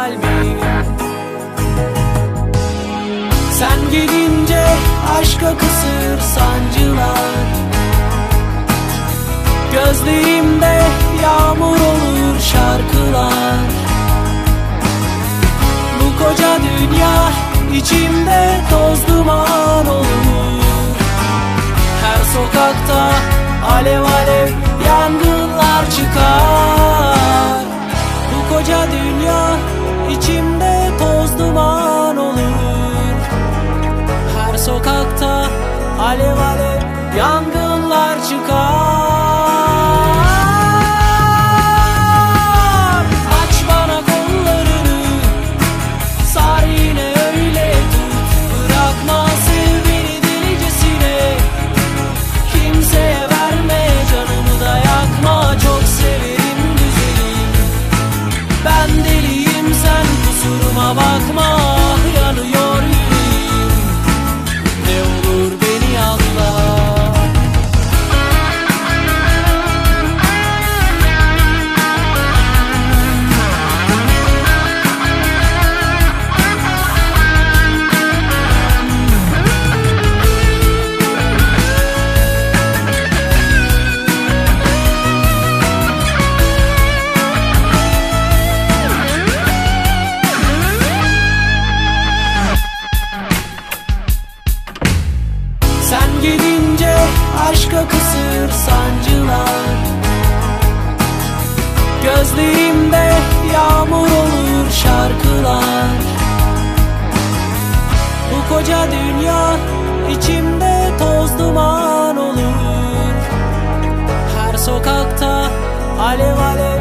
Kalbim Sen gelince aşka kısır sancılar. Gözlerimde yağmur olur şarkılar. Bu koca dünya içimde toz duman olur. Her sokakta alev alev yangınlar çıkar. Bu koca dünya alev alev yangınlar çıkar Sen gelince aşka kısır sancılar. Gözlerimde yağmur olur şarkılar. Bu koca dünya içimde toz duman olur. Her sokakta alev alev